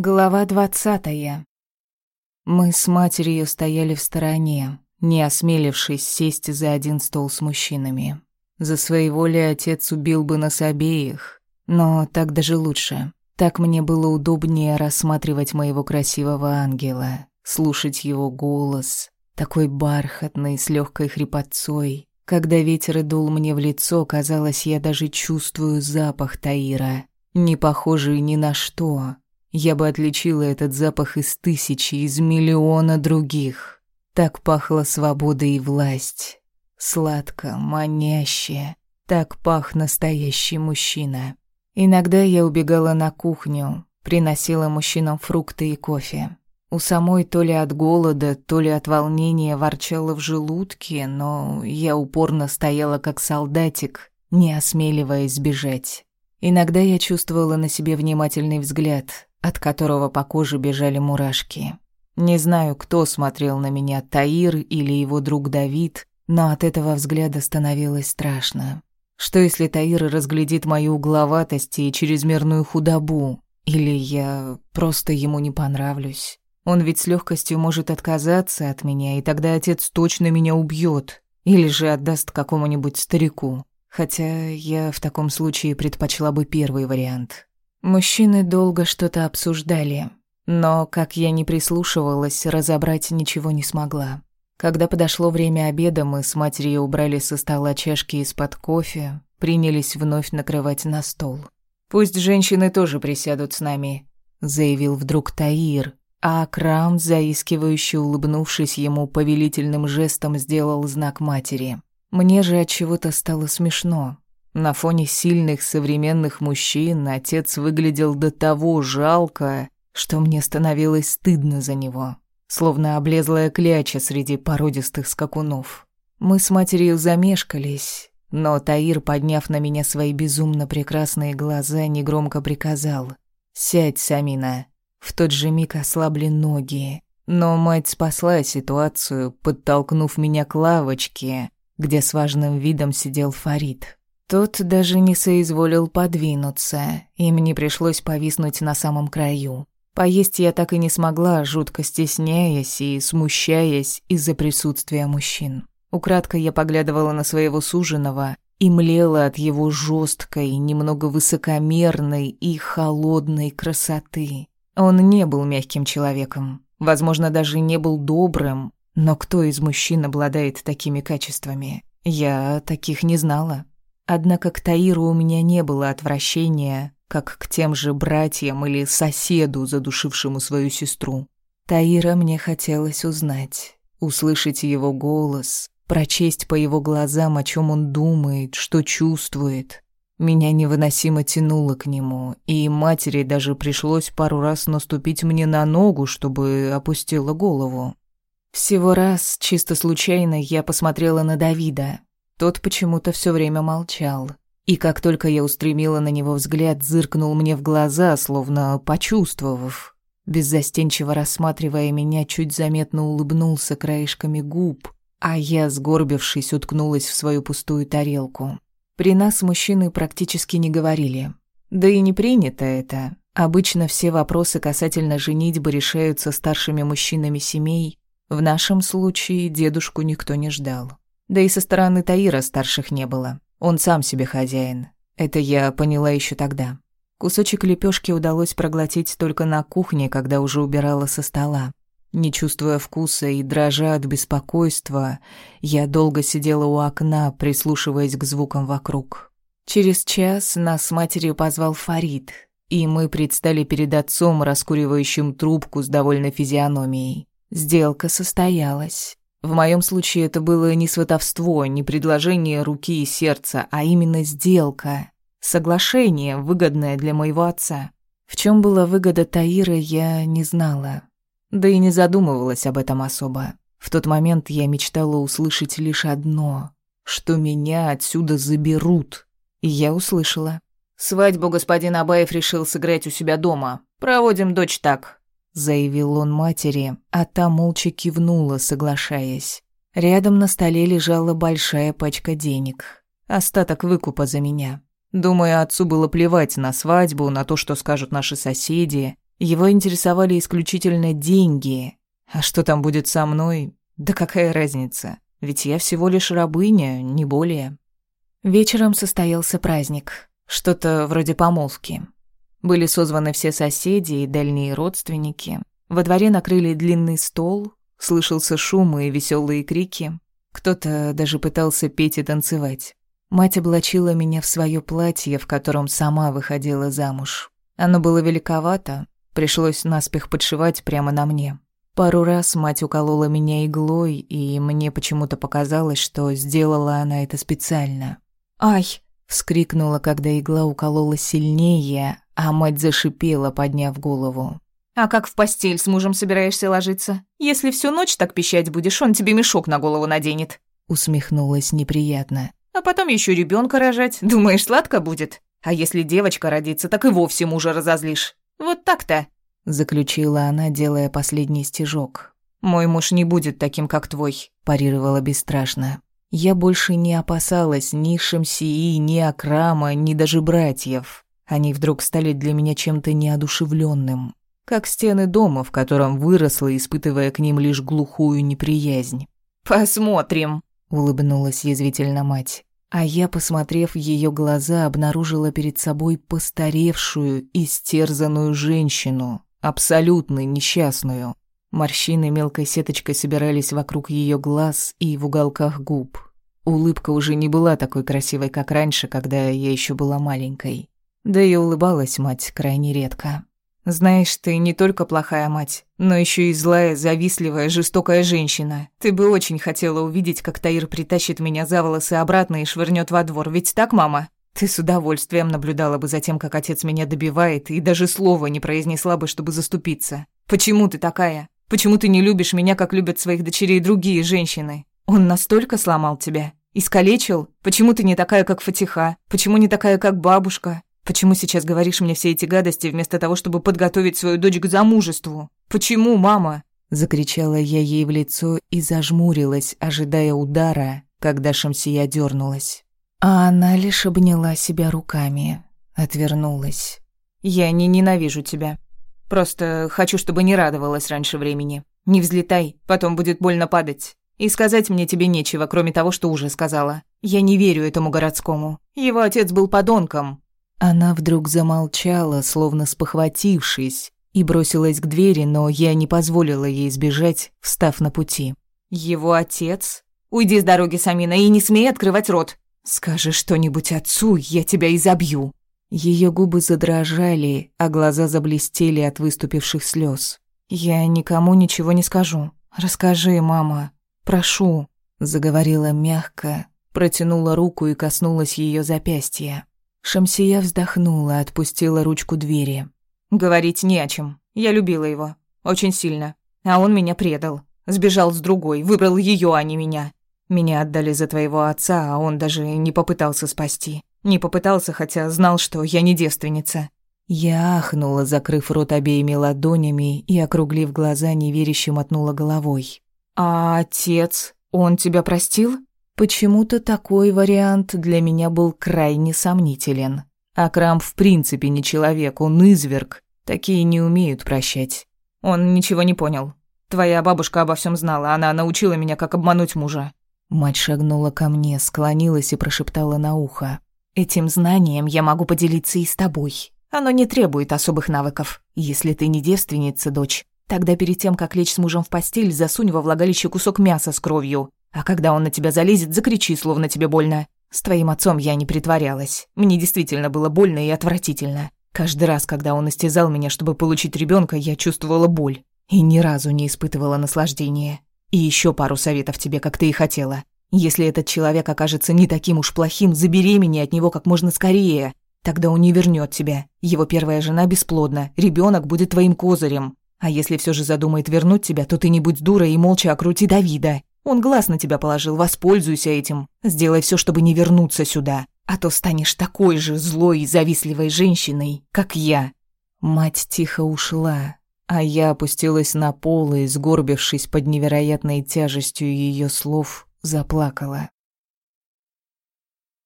Глава двадцатая. Мы с матерью стояли в стороне, не осмелившись сесть за один стол с мужчинами. За своей волей отец убил бы нас обеих, но так даже лучше. Так мне было удобнее рассматривать моего красивого ангела, слушать его голос, такой бархатный, с легкой хрипотцой. Когда ветер дул мне в лицо, казалось, я даже чувствую запах Таира, не похожий ни на что, я бы отличила этот запах из тысячи, из миллиона других. Так пахла свобода и власть. Сладко, маняще. Так пах настоящий мужчина. Иногда я убегала на кухню, приносила мужчинам фрукты и кофе. У самой то ли от голода, то ли от волнения ворчала в желудке, но я упорно стояла как солдатик, не осмеливаясь бежать. Иногда я чувствовала на себе внимательный взгляд, от которого по коже бежали мурашки. Не знаю, кто смотрел на меня, Таир или его друг Давид, но от этого взгляда становилось страшно. Что если Таир разглядит мою угловатость и чрезмерную худобу? Или я просто ему не понравлюсь? Он ведь с легкостью может отказаться от меня, и тогда отец точно меня убьет. Или же отдаст какому-нибудь старику. Хотя я в таком случае предпочла бы первый вариант. Мужчины долго что-то обсуждали, но, как я не прислушивалась, разобрать ничего не смогла. Когда подошло время обеда, мы с матерью убрали со стола чашки из-под кофе, принялись вновь накрывать на стол. «Пусть женщины тоже присядут с нами», — заявил вдруг Таир, а Акрам, заискивающе улыбнувшись ему повелительным жестом, сделал знак матери. Мне же от чего-то стало смешно. На фоне сильных современных мужчин отец выглядел до того жалко, что мне становилось стыдно за него, словно облезлая кляча среди породистых скакунов. Мы с матерью замешкались, но Таир, подняв на меня свои безумно прекрасные глаза, негромко приказал «Сядь, Самина». В тот же миг ослабли ноги, но мать спасла ситуацию, подтолкнув меня к лавочке, где с важным видом сидел Фарид. Тот даже не соизволил подвинуться, и мне пришлось повиснуть на самом краю. Поесть я так и не смогла, жутко стесняясь и смущаясь из-за присутствия мужчин. Украдкой я поглядывала на своего суженого и млела от его жесткой, немного высокомерной и холодной красоты. Он не был мягким человеком, возможно, даже не был добрым, но кто из мужчин обладает такими качествами? Я таких не знала. Однако к Таиру у меня не было отвращения, как к тем же братьям или соседу, задушившему свою сестру. Таира мне хотелось узнать, услышать его голос, прочесть по его глазам, о чем он думает, что чувствует. Меня невыносимо тянуло к нему, и матери даже пришлось пару раз наступить мне на ногу, чтобы опустила голову. Всего раз, чисто случайно, я посмотрела на Давида, тот почему-то все время молчал. И как только я устремила на него взгляд, зыркнул мне в глаза, словно почувствовав. Беззастенчиво рассматривая меня, чуть заметно улыбнулся краешками губ, а я, сгорбившись, уткнулась в свою пустую тарелку. При нас мужчины практически не говорили. Да и не принято это. Обычно все вопросы касательно женитьбы решаются старшими мужчинами семей. В нашем случае дедушку никто не ждал. Да и со стороны Таира старших не было. Он сам себе хозяин. Это я поняла еще тогда. Кусочек лепешки удалось проглотить только на кухне, когда уже убирала со стола. Не чувствуя вкуса и дрожа от беспокойства, я долго сидела у окна, прислушиваясь к звукам вокруг. Через час нас с матерью позвал Фарид, и мы предстали перед отцом, раскуривающим трубку с довольной физиономией. Сделка состоялась. В моем случае это было не сватовство, не предложение руки и сердца, а именно сделка, соглашение, выгодное для моего отца. В чем была выгода Таира, я не знала. Да и не задумывалась об этом особо. В тот момент я мечтала услышать лишь одно, что меня отсюда заберут. И я услышала. «Свадьбу господин Абаев решил сыграть у себя дома. Проводим дочь так, заявил он матери, а та молча кивнула, соглашаясь. Рядом на столе лежала большая пачка денег. Остаток выкупа за меня. Думаю, отцу было плевать на свадьбу, на то, что скажут наши соседи. Его интересовали исключительно деньги. А что там будет со мной? Да какая разница? Ведь я всего лишь рабыня, не более. Вечером состоялся праздник. Что-то вроде помолвки. Были созваны все соседи и дальние родственники. Во дворе накрыли длинный стол, слышался шум и веселые крики. Кто-то даже пытался петь и танцевать. Мать облачила меня в свое платье, в котором сама выходила замуж. Оно было великовато, пришлось наспех подшивать прямо на мне. Пару раз мать уколола меня иглой, и мне почему-то показалось, что сделала она это специально. «Ай!» — вскрикнула, когда игла уколола сильнее, а мать зашипела, подняв голову. «А как в постель с мужем собираешься ложиться? Если всю ночь так пищать будешь, он тебе мешок на голову наденет». Усмехнулась неприятно. «А потом еще ребенка рожать. Думаешь, сладко будет? А если девочка родится, так и вовсе мужа разозлишь. Вот так-то». Заключила она, делая последний стежок. «Мой муж не будет таким, как твой», – парировала бесстрашно. Я больше не опасалась ни Шамсии, ни Акрама, ни даже братьев. Они вдруг стали для меня чем-то неодушевленным, как стены дома, в котором выросла, испытывая к ним лишь глухую неприязнь. «Посмотрим», — улыбнулась язвительно мать. А я, посмотрев ее глаза, обнаружила перед собой постаревшую, истерзанную женщину, абсолютно несчастную. Морщины мелкой сеточкой собирались вокруг ее глаз и в уголках губ. Улыбка уже не была такой красивой, как раньше, когда я еще была маленькой. Да и улыбалась мать крайне редко. «Знаешь, ты не только плохая мать, но еще и злая, завистливая, жестокая женщина. Ты бы очень хотела увидеть, как Таир притащит меня за волосы обратно и швырнет во двор, ведь так, мама? Ты с удовольствием наблюдала бы за тем, как отец меня добивает, и даже слова не произнесла бы, чтобы заступиться. Почему ты такая? Почему ты не любишь меня, как любят своих дочерей другие женщины? Он настолько сломал тебя? Искалечил? Почему ты не такая, как Фатиха? Почему не такая, как бабушка? Почему сейчас говоришь мне все эти гадости вместо того, чтобы подготовить свою дочь к замужеству? Почему, мама?» Закричала я ей в лицо и зажмурилась, ожидая удара, когда Шамсия дернулась. А она лишь обняла себя руками, отвернулась. «Я не ненавижу тебя. Просто хочу, чтобы не радовалась раньше времени. Не взлетай, потом будет больно падать. И сказать мне тебе нечего, кроме того, что уже сказала. Я не верю этому городскому. Его отец был подонком, она вдруг замолчала, словно спохватившись, и бросилась к двери, но я не позволила ей сбежать, встав на пути. «Его отец? Уйди с дороги, Самина, и не смей открывать рот. Скажи что-нибудь отцу, я тебя изобью». Ее губы задрожали, а глаза заблестели от выступивших слез. «Я никому ничего не скажу. Расскажи, мама. Прошу», — заговорила мягко, протянула руку и коснулась ее запястья. Шамсия вздохнула, отпустила ручку двери. «Говорить не о чем. Я любила его. Очень сильно. А он меня предал. Сбежал с другой, выбрал ее, а не меня. Меня отдали за твоего отца, а он даже не попытался спасти. Не попытался, хотя знал, что я не девственница». Я ахнула, закрыв рот обеими ладонями и, округлив глаза, неверяще мотнула головой. «А отец? Он тебя простил?» Почему-то такой вариант для меня был крайне сомнителен. Акрам в принципе не человек, он изверг. Такие не умеют прощать. Он ничего не понял. Твоя бабушка обо всем знала, она научила меня, как обмануть мужа. Мать шагнула ко мне, склонилась и прошептала на ухо. «Этим знанием я могу поделиться и с тобой. Оно не требует особых навыков. Если ты не девственница, дочь, тогда перед тем, как лечь с мужем в постель, засунь во влагалище кусок мяса с кровью. А когда он на тебя залезет, закричи, словно тебе больно. С твоим отцом я не притворялась. Мне действительно было больно и отвратительно. Каждый раз, когда он истязал меня, чтобы получить ребенка, я чувствовала боль. И ни разу не испытывала наслаждения. И еще пару советов тебе, как ты и хотела. Если этот человек окажется не таким уж плохим, забеременей от него как можно скорее. Тогда он не вернет тебя. Его первая жена бесплодна, ребенок будет твоим козырем. А если все же задумает вернуть тебя, то ты не будь дурой и молча окрути Давида. Он глаз на тебя положил, воспользуйся этим. Сделай все, чтобы не вернуться сюда. А то станешь такой же злой и завистливой женщиной, как я». Мать тихо ушла, а я опустилась на пол и, сгорбившись под невероятной тяжестью ее слов, заплакала.